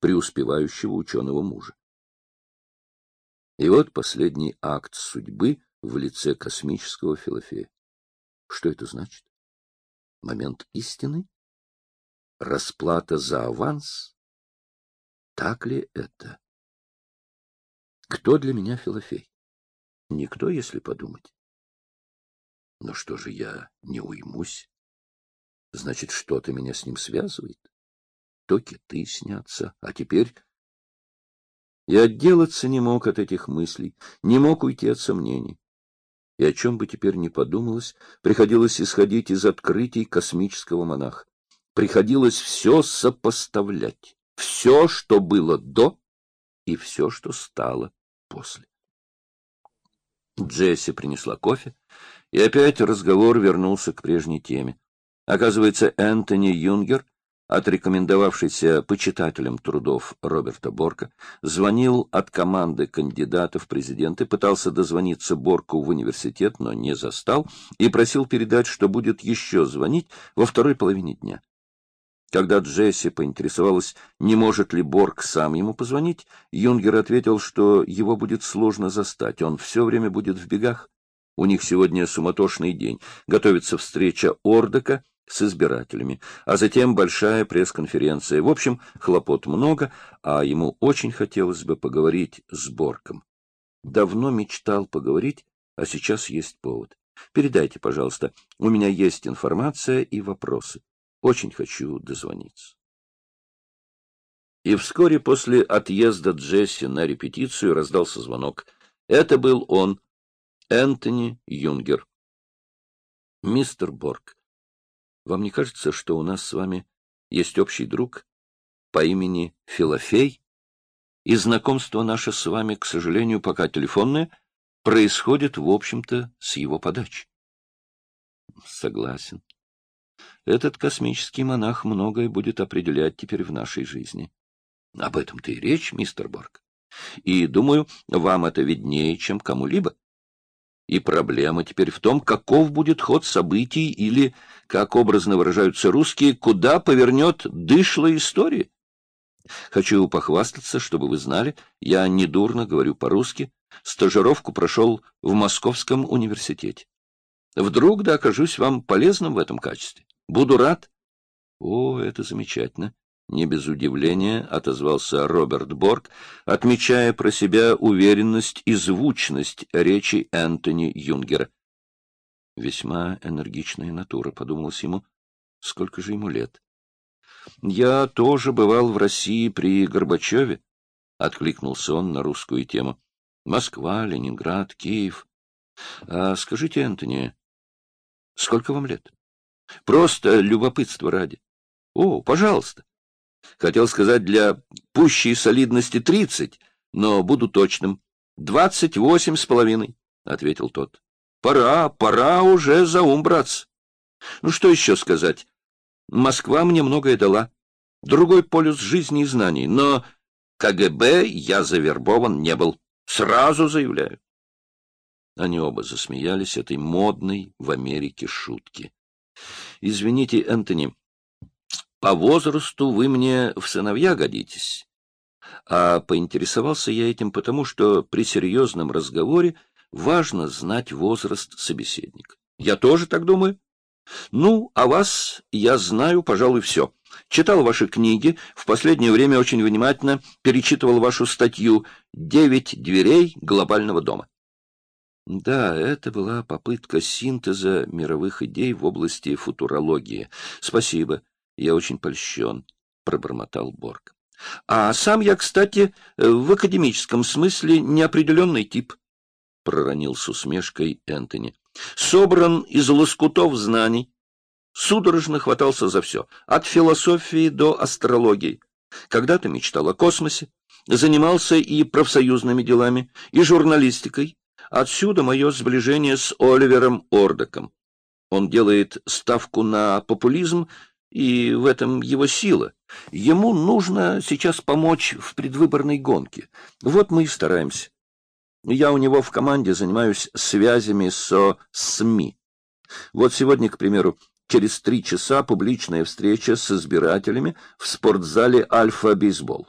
преуспевающего ученого мужа. И вот последний акт судьбы в лице космического Филофея. Что это значит? Момент истины? Расплата за аванс? Так ли это? Кто для меня Филофей? Никто, если подумать. Но что же я не уймусь? Значит, что-то меня с ним связывает. То киты снятся, а теперь... Я отделаться не мог от этих мыслей, не мог уйти от сомнений. И о чем бы теперь ни подумалось, приходилось исходить из открытий космического монаха. Приходилось все сопоставлять, все, что было до, и все, что стало после. Джесси принесла кофе, и опять разговор вернулся к прежней теме. Оказывается, Энтони Юнгер, отрекомендовавшийся почитателем трудов Роберта Борка, звонил от команды кандидатов в президенты, пытался дозвониться Борку в университет, но не застал, и просил передать, что будет еще звонить во второй половине дня. Когда Джесси поинтересовалась, не может ли Борг сам ему позвонить, Юнгер ответил, что его будет сложно застать, он все время будет в бегах. У них сегодня суматошный день, готовится встреча Ордока с избирателями, а затем большая пресс-конференция. В общем, хлопот много, а ему очень хотелось бы поговорить с Борком. Давно мечтал поговорить, а сейчас есть повод. Передайте, пожалуйста, у меня есть информация и вопросы. Очень хочу дозвониться. И вскоре после отъезда Джесси на репетицию раздался звонок. Это был он, Энтони Юнгер. Мистер Борг, вам не кажется, что у нас с вами есть общий друг по имени Филофей? И знакомство наше с вами, к сожалению, пока телефонное, происходит, в общем-то, с его подачи. Согласен. Этот космический монах многое будет определять теперь в нашей жизни. Об этом-то и речь, мистер Борг. И, думаю, вам это виднее, чем кому-либо. И проблема теперь в том, каков будет ход событий или, как образно выражаются русские, куда повернет дышло история. Хочу похвастаться, чтобы вы знали, я недурно говорю по-русски, стажировку прошел в Московском университете. Вдруг да окажусь вам полезным в этом качестве. Буду рад. О, это замечательно. Не без удивления отозвался Роберт Борг, отмечая про себя уверенность и звучность речи Энтони Юнгера. Весьма энергичная натура, подумалось ему. Сколько же ему лет? Я тоже бывал в России при Горбачеве, откликнулся он на русскую тему. Москва, Ленинград, Киев. А скажите, Энтони, сколько вам лет? Просто любопытство ради. О, пожалуйста. Хотел сказать для пущей солидности тридцать, но буду точным. Двадцать восемь с половиной, — ответил тот. Пора, пора уже за ум браться. Ну, что еще сказать? Москва мне многое дала. Другой полюс жизни и знаний, но КГБ я завербован не был. Сразу заявляю. Они оба засмеялись этой модной в Америке шутки. Извините, Энтони, по возрасту вы мне в сыновья годитесь. А поинтересовался я этим потому, что при серьезном разговоре важно знать возраст собеседника. Я тоже так думаю. Ну, а вас я знаю, пожалуй, все. Читал ваши книги, в последнее время очень внимательно перечитывал вашу статью «Девять дверей глобального дома». Да, это была попытка синтеза мировых идей в области футурологии. Спасибо, я очень польщен, — пробормотал Борг. А сам я, кстати, в академическом смысле неопределенный тип, — проронил с усмешкой Энтони. Собран из лоскутов знаний. Судорожно хватался за все, от философии до астрологии. Когда-то мечтал о космосе, занимался и профсоюзными делами, и журналистикой, Отсюда мое сближение с Оливером Ордоком. Он делает ставку на популизм, и в этом его сила. Ему нужно сейчас помочь в предвыборной гонке. Вот мы и стараемся. Я у него в команде занимаюсь связями со СМИ. Вот сегодня, к примеру, через три часа публичная встреча с избирателями в спортзале «Альфа-бейсбол».